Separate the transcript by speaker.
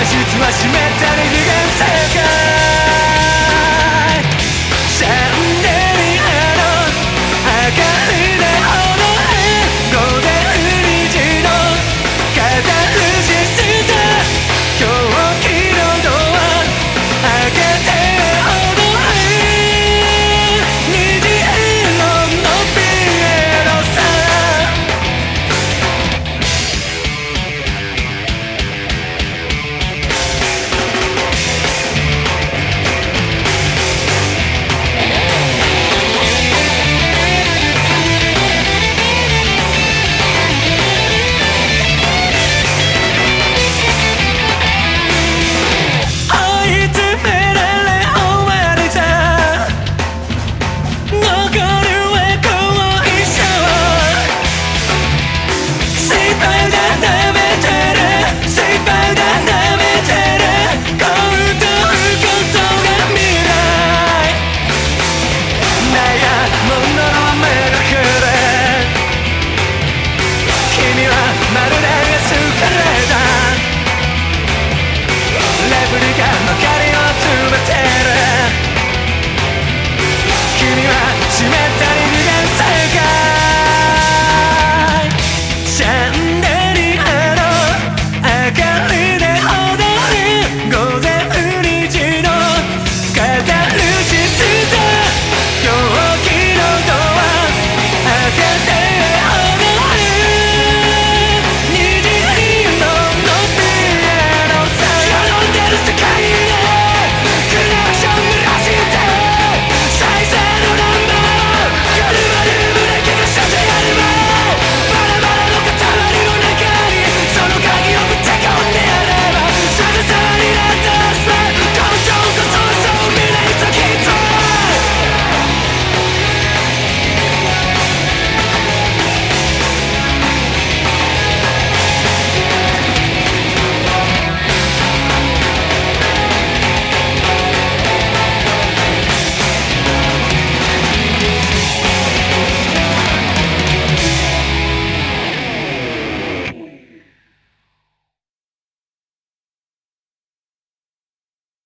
Speaker 1: 脱出は湿ったり利眼世界